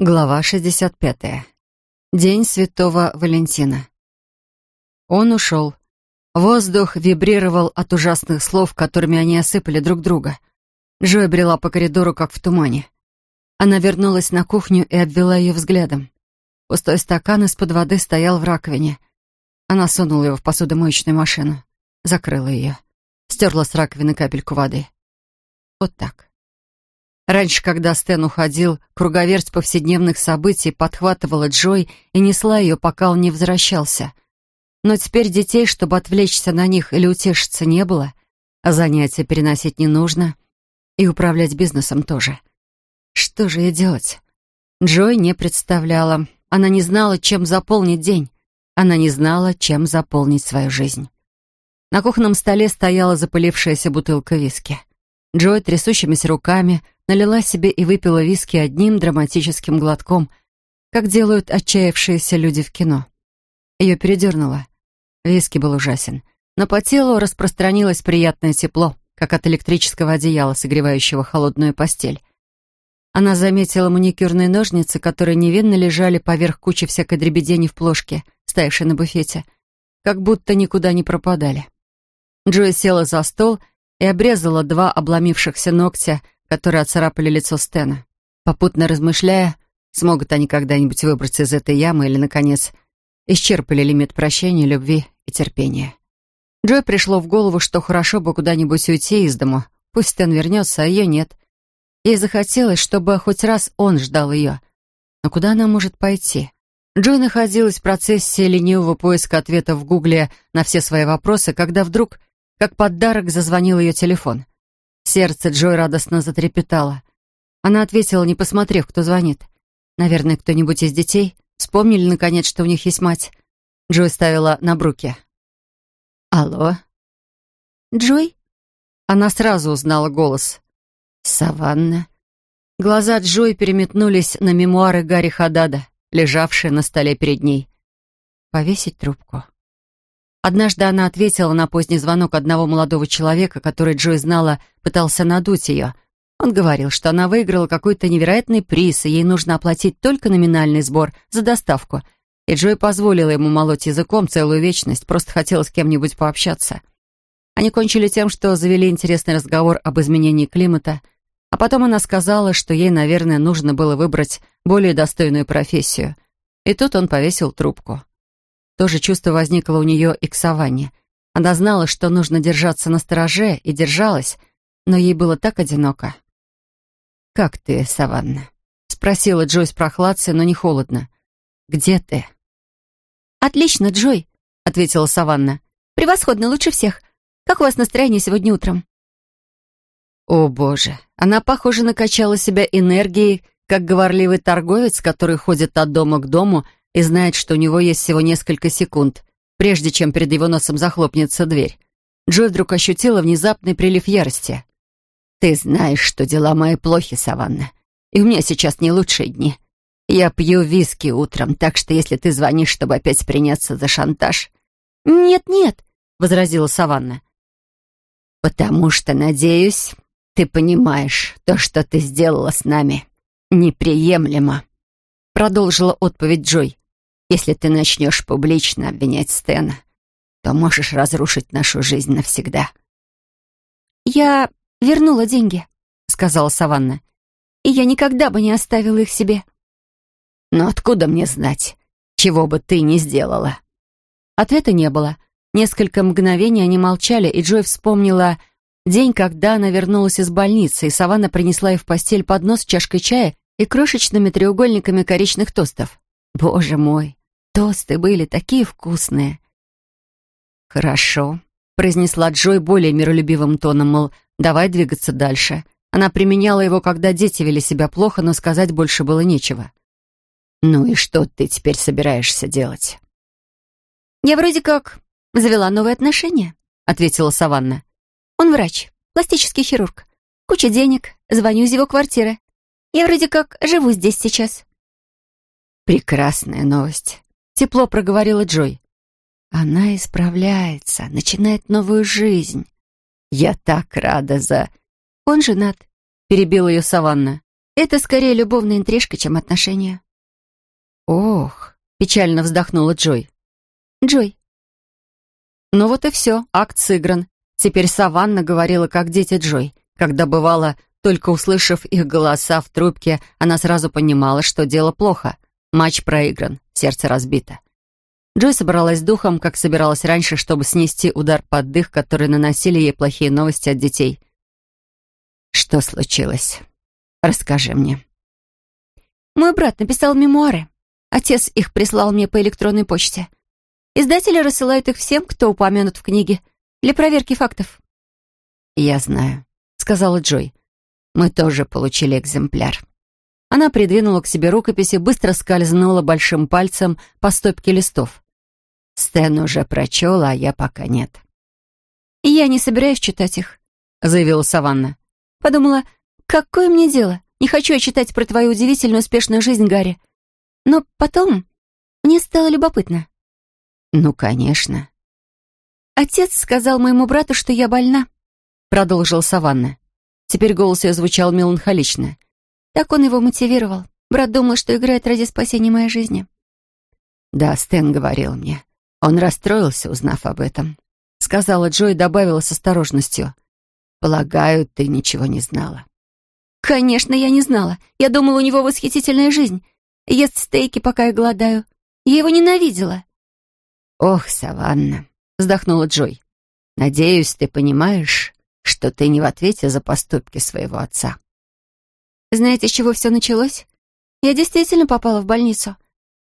Глава 65. День Святого Валентина. Он ушел. Воздух вибрировал от ужасных слов, которыми они осыпали друг друга. Джой брела по коридору, как в тумане. Она вернулась на кухню и обвела ее взглядом. Пустой стакан из-под воды стоял в раковине. Она сунула его в посудомоечную машину, закрыла ее, стерла с раковины капельку воды. Вот так. Раньше, когда Стэн уходил, круговерть повседневных событий подхватывала Джой и несла ее, пока он не возвращался. Но теперь детей, чтобы отвлечься на них или утешиться, не было, а занятия переносить не нужно, и управлять бизнесом тоже. Что же ей делать? Джой не представляла. Она не знала, чем заполнить день. Она не знала, чем заполнить свою жизнь. На кухонном столе стояла запылившаяся бутылка виски. Джой трясущимися руками налила себе и выпила виски одним драматическим глотком, как делают отчаявшиеся люди в кино. Ее передернуло. Виски был ужасен, но по телу распространилось приятное тепло, как от электрического одеяла, согревающего холодную постель. Она заметила маникюрные ножницы, которые невинно лежали поверх кучи всякой дребедени в плошке, стоявшей на буфете, как будто никуда не пропадали. Джой села за стол и обрезала два обломившихся ногтя, которые оцарапали лицо Стена, попутно размышляя, смогут они когда-нибудь выбраться из этой ямы или, наконец, исчерпали лимит прощения, любви и терпения. Джой пришло в голову, что хорошо бы куда-нибудь уйти из дому, пусть Стэн вернется, а ее нет. Ей захотелось, чтобы хоть раз он ждал ее. Но куда она может пойти? Джой находилась в процессе ленивого поиска ответа в Гугле на все свои вопросы, когда вдруг, как подарок, зазвонил ее телефон. Сердце Джой радостно затрепетало. Она ответила, не посмотрев, кто звонит. Наверное, кто-нибудь из детей. Вспомнили, наконец, что у них есть мать. Джой ставила на бруке. «Алло?» «Джой?» Она сразу узнала голос. «Саванна». Глаза Джой переметнулись на мемуары Гарри Хадада, лежавшие на столе перед ней. «Повесить трубку?» Однажды она ответила на поздний звонок одного молодого человека, который Джой знала, пытался надуть ее. Он говорил, что она выиграла какой-то невероятный приз, и ей нужно оплатить только номинальный сбор за доставку. И Джой позволила ему молоть языком целую вечность, просто хотела с кем-нибудь пообщаться. Они кончили тем, что завели интересный разговор об изменении климата, а потом она сказала, что ей, наверное, нужно было выбрать более достойную профессию. И тут он повесил трубку. То же чувство возникло у нее и к Саванне. Она знала, что нужно держаться на стороже, и держалась, но ей было так одиноко. «Как ты, Саванна?» — спросила Джой с прохладцей, но не холодно. «Где ты?» «Отлично, Джой», — ответила Саванна. «Превосходно, лучше всех. Как у вас настроение сегодня утром?» О, боже, она, похоже, накачала себя энергией, как говорливый торговец, который ходит от дома к дому — и знает, что у него есть всего несколько секунд, прежде чем перед его носом захлопнется дверь. Джой вдруг ощутила внезапный прилив ярости. «Ты знаешь, что дела мои плохи, Саванна, и у меня сейчас не лучшие дни. Я пью виски утром, так что если ты звонишь, чтобы опять приняться за шантаж...» «Нет-нет», — возразила Саванна. «Потому что, надеюсь, ты понимаешь, то, что ты сделала с нами, неприемлемо», — продолжила отповедь Джой. Если ты начнешь публично обвинять Стэна, то можешь разрушить нашу жизнь навсегда». «Я вернула деньги», — сказала Саванна. «И я никогда бы не оставила их себе». «Но откуда мне знать, чего бы ты ни сделала?» Ответа не было. Несколько мгновений они молчали, и Джой вспомнила день, когда она вернулась из больницы, и Саванна принесла ей в постель поднос с чашкой чая и крошечными треугольниками коричных тостов. Боже мой, Тосты были такие вкусные. «Хорошо», — произнесла Джой более миролюбивым тоном, мол, давай двигаться дальше. Она применяла его, когда дети вели себя плохо, но сказать больше было нечего. «Ну и что ты теперь собираешься делать?» «Я вроде как завела новые отношения», — ответила Саванна. «Он врач, пластический хирург. Куча денег, звоню из его квартиры. Я вроде как живу здесь сейчас». «Прекрасная новость. Тепло проговорила Джой. Она исправляется, начинает новую жизнь. Я так рада за... Он женат, перебила ее Саванна. Это скорее любовная интрижка, чем отношения. Ох, печально вздохнула Джой. Джой. Ну вот и все, акт сыгран. Теперь Саванна говорила, как дети Джой. Когда бывало, только услышав их голоса в трубке, она сразу понимала, что дело плохо. Матч проигран, сердце разбито. Джой собралась духом, как собиралась раньше, чтобы снести удар под дых, который наносили ей плохие новости от детей. «Что случилось? Расскажи мне». Мой брат написал мемуары. Отец их прислал мне по электронной почте. Издатели рассылают их всем, кто упомянут в книге, для проверки фактов. «Я знаю», — сказала Джой. «Мы тоже получили экземпляр». Она придвинула к себе рукописи, быстро скользнула большим пальцем по стопке листов. Стэн уже прочел, а я пока нет. «Я не собираюсь читать их», — заявила Саванна. Подумала, какое мне дело? Не хочу я читать про твою удивительную успешную жизнь, Гарри. Но потом мне стало любопытно. Ну, конечно. Отец сказал моему брату, что я больна, продолжила Саванна. Теперь голос ее звучал меланхолично. Так он его мотивировал. Брат думал, что играет ради спасения моей жизни. Да, Стэн говорил мне. Он расстроился, узнав об этом. Сказала Джо и добавила с осторожностью. Полагаю, ты ничего не знала. Конечно, я не знала. Я думала, у него восхитительная жизнь. Ест стейки, пока я голодаю. Я его ненавидела. Ох, Саванна, вздохнула Джой. Надеюсь, ты понимаешь, что ты не в ответе за поступки своего отца. Знаете, с чего все началось? Я действительно попала в больницу.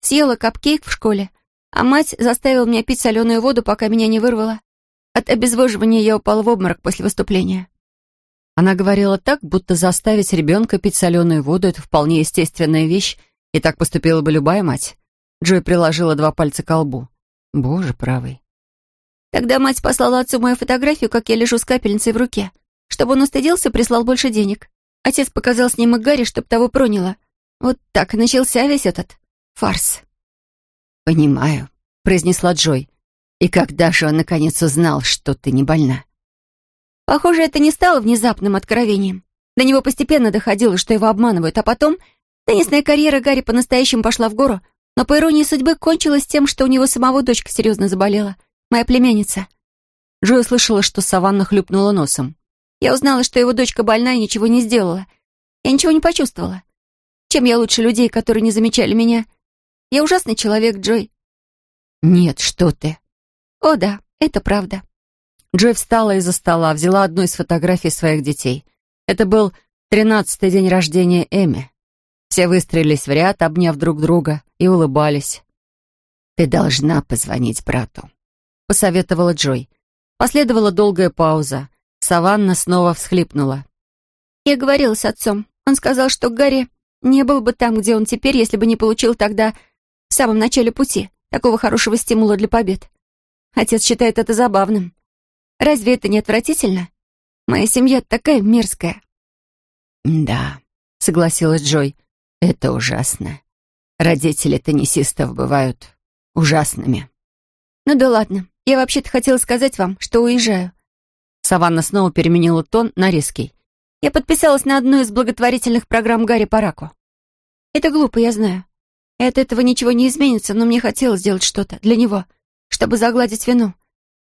Съела капкейк в школе, а мать заставила меня пить соленую воду, пока меня не вырвало. От обезвоживания я упала в обморок после выступления. Она говорила так, будто заставить ребенка пить соленую воду — это вполне естественная вещь, и так поступила бы любая мать. Джой приложила два пальца к лбу. Боже правый. Тогда мать послала отцу мою фотографию, как я лежу с капельницей в руке. Чтобы он устыдился, прислал больше денег. Отец показал снимок Гарри, чтоб того проняло. Вот так начался весь этот фарс. «Понимаю», — произнесла Джой. И когда же он наконец узнал, что ты не больна? Похоже, это не стало внезапным откровением. До него постепенно доходило, что его обманывают, а потом теннисная карьера Гарри по-настоящему пошла в гору, но по иронии судьбы кончилась тем, что у него самого дочка серьезно заболела. Моя племянница. Джо услышала, что Саванна хлюпнула носом. Я узнала, что его дочка больна и ничего не сделала. Я ничего не почувствовала. Чем я лучше людей, которые не замечали меня? Я ужасный человек, Джой. Нет, что ты. О да, это правда. Джой встала из-за стола, взяла одну из фотографий своих детей. Это был тринадцатый день рождения Эми. Все выстроились в ряд, обняв друг друга, и улыбались. «Ты должна позвонить брату», — посоветовала Джой. Последовала долгая пауза. Саванна снова всхлипнула. «Я говорила с отцом. Он сказал, что Гарри не был бы там, где он теперь, если бы не получил тогда, в самом начале пути, такого хорошего стимула для побед. Отец считает это забавным. Разве это не отвратительно? Моя семья такая мерзкая». «Да», — согласилась Джой, — «это ужасно. Родители теннисистов бывают ужасными». «Ну да ладно. Я вообще-то хотела сказать вам, что уезжаю». Саванна снова переменила тон на резкий. «Я подписалась на одну из благотворительных программ Гарри Парако. Это глупо, я знаю. И от этого ничего не изменится, но мне хотелось сделать что-то для него чтобы загладить вину.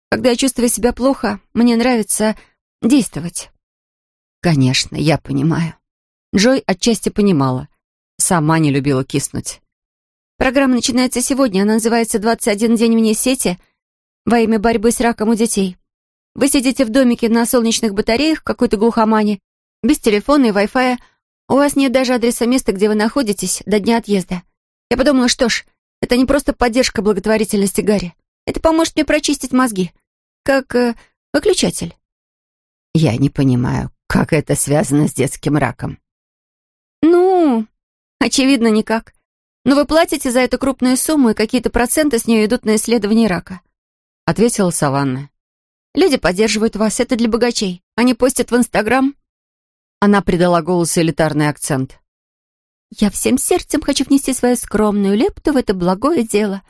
Когда я чувствую себя плохо, мне нравится действовать. Конечно, я понимаю. Джой отчасти понимала. Сама не любила киснуть. Программа начинается сегодня. Она называется «21 день вне сети» во имя борьбы с раком у детей. Вы сидите в домике на солнечных батареях в какой-то глухомане, без телефона и Wi-Fi. У вас нет даже адреса места, где вы находитесь, до дня отъезда. Я подумала, что ж, это не просто поддержка благотворительности Гарри. Это поможет мне прочистить мозги. Как э, выключатель. Я не понимаю, как это связано с детским раком. Ну, очевидно, никак. Но вы платите за эту крупную сумму, и какие-то проценты с нее идут на исследование рака. Ответила Саванна. Люди поддерживают вас, это для богачей. Они постят в Инстаграм. Она придала голосу элитарный акцент. Я всем сердцем хочу внести свою скромную лепту в это благое дело.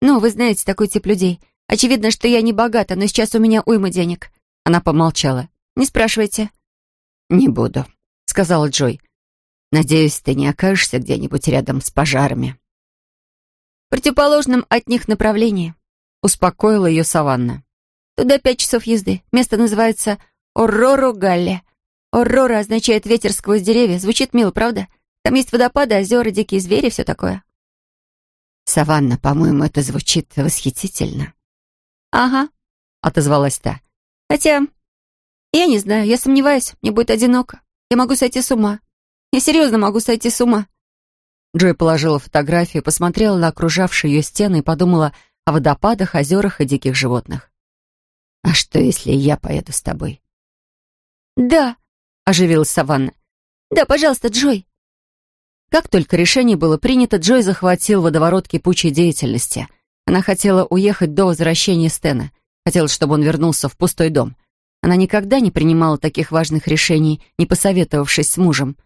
«Ну, вы знаете такой тип людей. Очевидно, что я не богата, но сейчас у меня уйма денег». Она помолчала. «Не спрашивайте». «Не буду», — сказала Джой. Надеюсь, ты не окажешься где-нибудь рядом с пожарами». «В противоположном от них направлении», — успокоила ее Саванна. «Туда пять часов езды. Место называется Орроро-Галле. Оррора означает ветер сквозь деревья. Звучит мило, правда? Там есть водопады, озера, дикие звери, все такое». «Саванна, по-моему, это звучит восхитительно». «Ага», — отозвалась та. «Хотя, я не знаю, я сомневаюсь, мне будет одиноко. Я могу сойти с ума. Я серьезно могу сойти с ума». Джой положила фотографию, посмотрела на окружавшие ее стены и подумала о водопадах, озерах и диких животных. «А что, если я поеду с тобой?» «Да», — оживилась Саванна. «Да, пожалуйста, Джой». Как только решение было принято, Джой захватил водоворот кипучей деятельности. Она хотела уехать до возвращения Стена. Хотела, чтобы он вернулся в пустой дом. Она никогда не принимала таких важных решений, не посоветовавшись с мужем.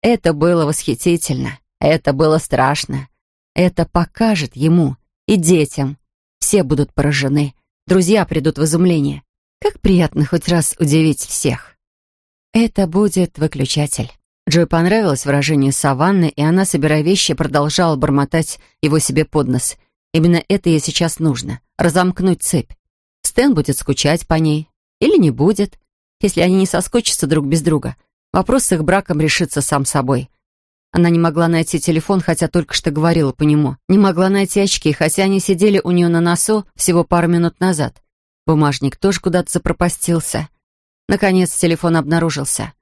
Это было восхитительно. Это было страшно. Это покажет ему и детям. Все будут поражены. Друзья придут в изумление. Как приятно хоть раз удивить всех. Это будет выключатель. Джой понравилось выражение саванны, и она, собирая вещи, продолжала бормотать его себе под нос. Именно это ей сейчас нужно — разомкнуть цепь. Стэн будет скучать по ней. Или не будет. Если они не соскочатся друг без друга, вопрос с их браком решится сам собой. Она не могла найти телефон, хотя только что говорила по нему. Не могла найти очки, хотя они сидели у нее на носу всего пару минут назад. Бумажник тоже куда-то запропастился. Наконец телефон обнаружился.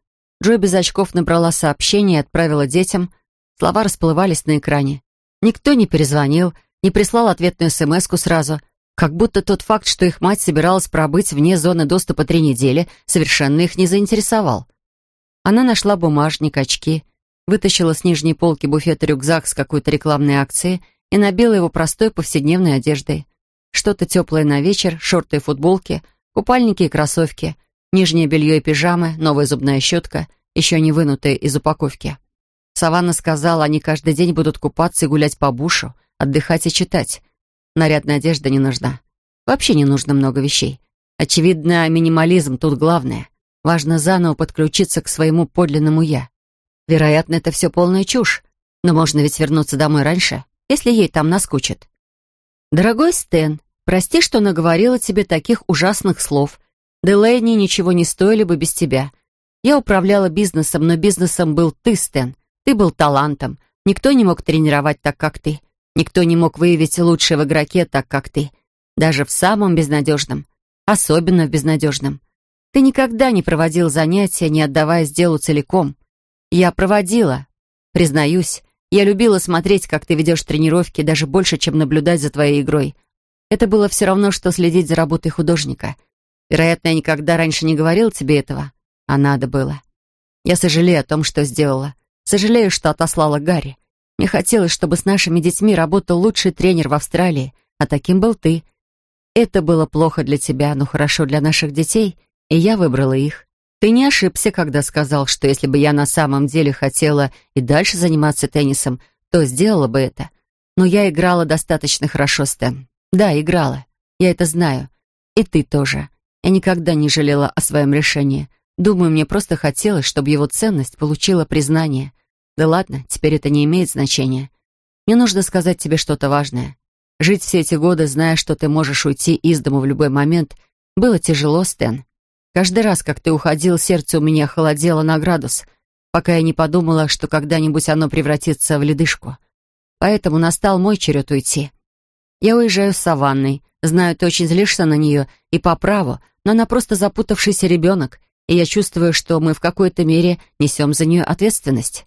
Джой без очков набрала сообщение и отправила детям. Слова расплывались на экране. Никто не перезвонил, не прислал ответную смс сразу, как будто тот факт, что их мать собиралась пробыть вне зоны доступа три недели, совершенно их не заинтересовал. Она нашла бумажник, очки, вытащила с нижней полки буфета рюкзак с какой-то рекламной акцией и набила его простой повседневной одеждой. Что-то теплое на вечер, шорты и футболки, купальники и кроссовки — Нижнее белье и пижамы, новая зубная щетка, еще не вынутые из упаковки. Саванна сказала, они каждый день будут купаться и гулять по бушу, отдыхать и читать. Нарядная одежда не нужна. Вообще не нужно много вещей. Очевидно, минимализм тут главное. Важно заново подключиться к своему подлинному «я». Вероятно, это все полная чушь, но можно ведь вернуться домой раньше, если ей там наскучит. «Дорогой Стэн, прости, что наговорила тебе таких ужасных слов», Делейни ничего не стоили бы без тебя. Я управляла бизнесом, но бизнесом был ты, Стэн. Ты был талантом. Никто не мог тренировать так, как ты. Никто не мог выявить лучшее в игроке так, как ты. Даже в самом безнадежном. Особенно в безнадежном. Ты никогда не проводил занятия, не отдаваясь делу целиком. Я проводила. Признаюсь, я любила смотреть, как ты ведешь тренировки, даже больше, чем наблюдать за твоей игрой. Это было все равно, что следить за работой художника — Вероятно, я никогда раньше не говорил тебе этого, а надо было. Я сожалею о том, что сделала. Сожалею, что отослала Гарри. Мне хотелось, чтобы с нашими детьми работал лучший тренер в Австралии, а таким был ты. Это было плохо для тебя, но хорошо для наших детей, и я выбрала их. Ты не ошибся, когда сказал, что если бы я на самом деле хотела и дальше заниматься теннисом, то сделала бы это. Но я играла достаточно хорошо, Стэн. Да, играла. Я это знаю. И ты тоже. Я никогда не жалела о своем решении. Думаю, мне просто хотелось, чтобы его ценность получила признание. Да ладно, теперь это не имеет значения. Мне нужно сказать тебе что-то важное. Жить все эти годы, зная, что ты можешь уйти из дому в любой момент, было тяжело, Стэн. Каждый раз, как ты уходил, сердце у меня холодело на градус, пока я не подумала, что когда-нибудь оно превратится в ледышку. Поэтому настал мой черед уйти. Я уезжаю с Саванной, знаю, ты очень злишься на нее, и по праву — но она просто запутавшийся ребенок, и я чувствую, что мы в какой-то мере несем за нее ответственность.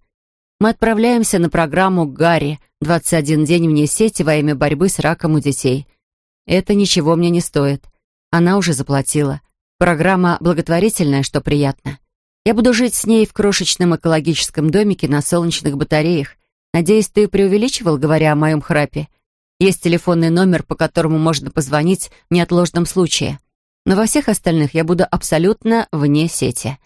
Мы отправляемся на программу «Гарри» 21 день вне сети во имя борьбы с раком у детей. Это ничего мне не стоит. Она уже заплатила. Программа благотворительная, что приятно. Я буду жить с ней в крошечном экологическом домике на солнечных батареях. Надеюсь, ты преувеличивал, говоря о моем храпе. Есть телефонный номер, по которому можно позвонить в неотложном случае но во всех остальных я буду абсолютно вне сети.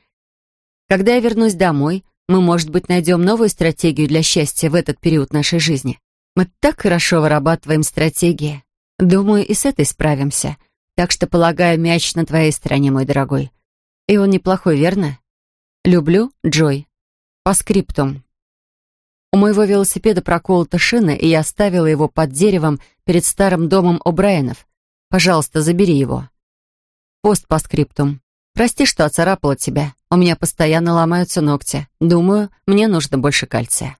Когда я вернусь домой, мы, может быть, найдем новую стратегию для счастья в этот период нашей жизни. Мы так хорошо вырабатываем стратегии. Думаю, и с этой справимся. Так что, полагаю, мяч на твоей стороне, мой дорогой. И он неплохой, верно? Люблю, Джой. По скриптум. моего велосипеда проколота шина, и я оставила его под деревом перед старым домом О'Брайенов. Пожалуйста, забери его. Пост по скриптум. Прости, что оцарапала тебя. У меня постоянно ломаются ногти. Думаю, мне нужно больше кальция.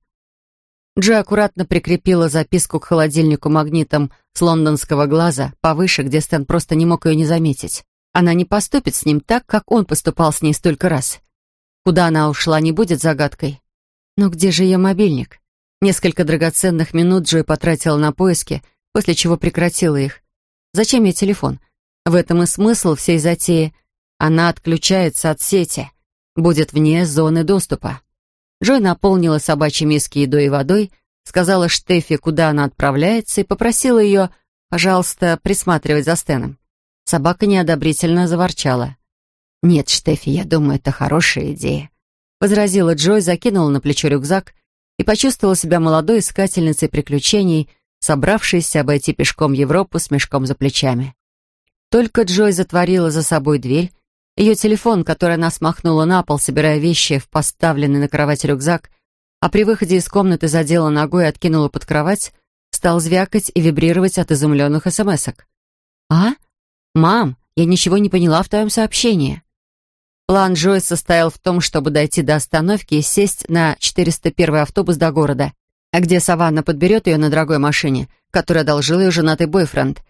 Джо аккуратно прикрепила записку к холодильнику магнитом с лондонского глаза повыше, где Стэн просто не мог ее не заметить. Она не поступит с ним так, как он поступал с ней столько раз. Куда она ушла, не будет загадкой. Но где же ее мобильник? Несколько драгоценных минут Джой потратила на поиски, после чего прекратила их. Зачем ей телефон? В этом и смысл всей затеи. Она отключается от сети, будет вне зоны доступа. Джой наполнила собачьи миски едой и водой, сказала Штефи, куда она отправляется, и попросила ее, пожалуйста, присматривать за Стеном. Собака неодобрительно заворчала. «Нет, Штефи, я думаю, это хорошая идея», — возразила Джой, закинула на плечо рюкзак и почувствовала себя молодой искательницей приключений, собравшейся обойти пешком Европу с мешком за плечами. Только Джой затворила за собой дверь, ее телефон, который она смахнула на пол, собирая вещи в поставленный на кровать рюкзак, а при выходе из комнаты задела ногой и откинула под кровать, стал звякать и вибрировать от изумленных смс-ок. «А?» «Мам, я ничего не поняла в твоем сообщении». План Джой состоял в том, чтобы дойти до остановки и сесть на 401 автобус до города, где Саванна подберет ее на дорогой машине, которую одолжил ее женатый бойфренд.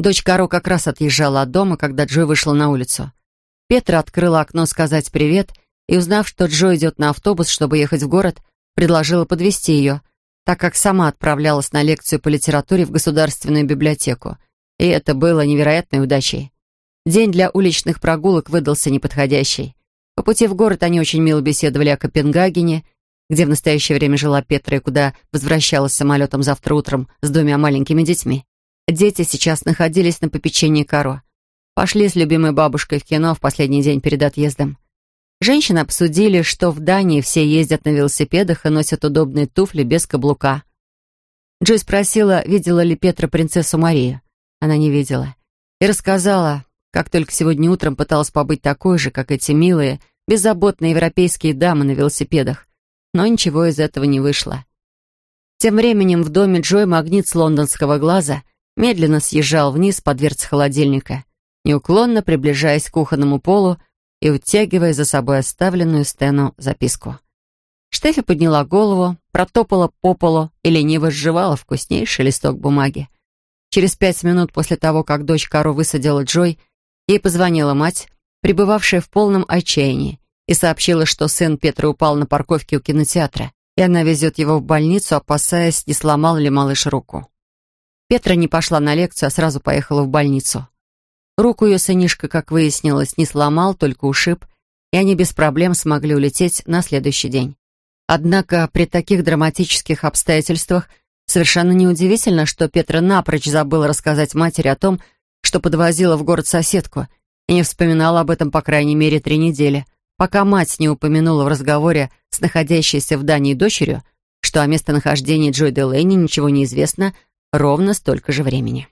Дочь Каро как раз отъезжала от дома, когда Джой вышла на улицу. Петра открыла окно сказать привет и, узнав, что Джой идет на автобус, чтобы ехать в город, предложила подвести ее, так как сама отправлялась на лекцию по литературе в Государственную библиотеку. И это было невероятной удачей. День для уличных прогулок выдался неподходящий. По пути в город они очень мило беседовали о Копенгагене, где в настоящее время жила Петра и куда возвращалась самолетом завтра утром с двумя маленькими детьми. Дети сейчас находились на попечении Каро. Пошли с любимой бабушкой в кино в последний день перед отъездом. Женщины обсудили, что в Дании все ездят на велосипедах и носят удобные туфли без каблука. Джой спросила, видела ли Петра принцессу Марию она не видела. И рассказала, как только сегодня утром пыталась побыть такой же, как эти милые, беззаботные европейские дамы на велосипедах. Но ничего из этого не вышло. Тем временем в доме Джой магнит с лондонского глаза медленно съезжал вниз по дверце холодильника, неуклонно приближаясь к кухонному полу и утягивая за собой оставленную Стэну записку. Штефи подняла голову, протопала по полу и лениво сживала вкуснейший листок бумаги. Через пять минут после того, как дочь Кару высадила Джой, ей позвонила мать, пребывавшая в полном отчаянии, и сообщила, что сын Петра упал на парковке у кинотеатра, и она везет его в больницу, опасаясь, не сломал ли малыш руку. Петра не пошла на лекцию, а сразу поехала в больницу. Руку ее сынишка, как выяснилось, не сломал, только ушиб, и они без проблем смогли улететь на следующий день. Однако при таких драматических обстоятельствах Совершенно неудивительно, что Петра напрочь забыла рассказать матери о том, что подвозила в город соседку, и не вспоминала об этом по крайней мере три недели, пока мать не упомянула в разговоре с находящейся в Дании дочерью, что о местонахождении Джой Делейни ничего не известно ровно столько же времени.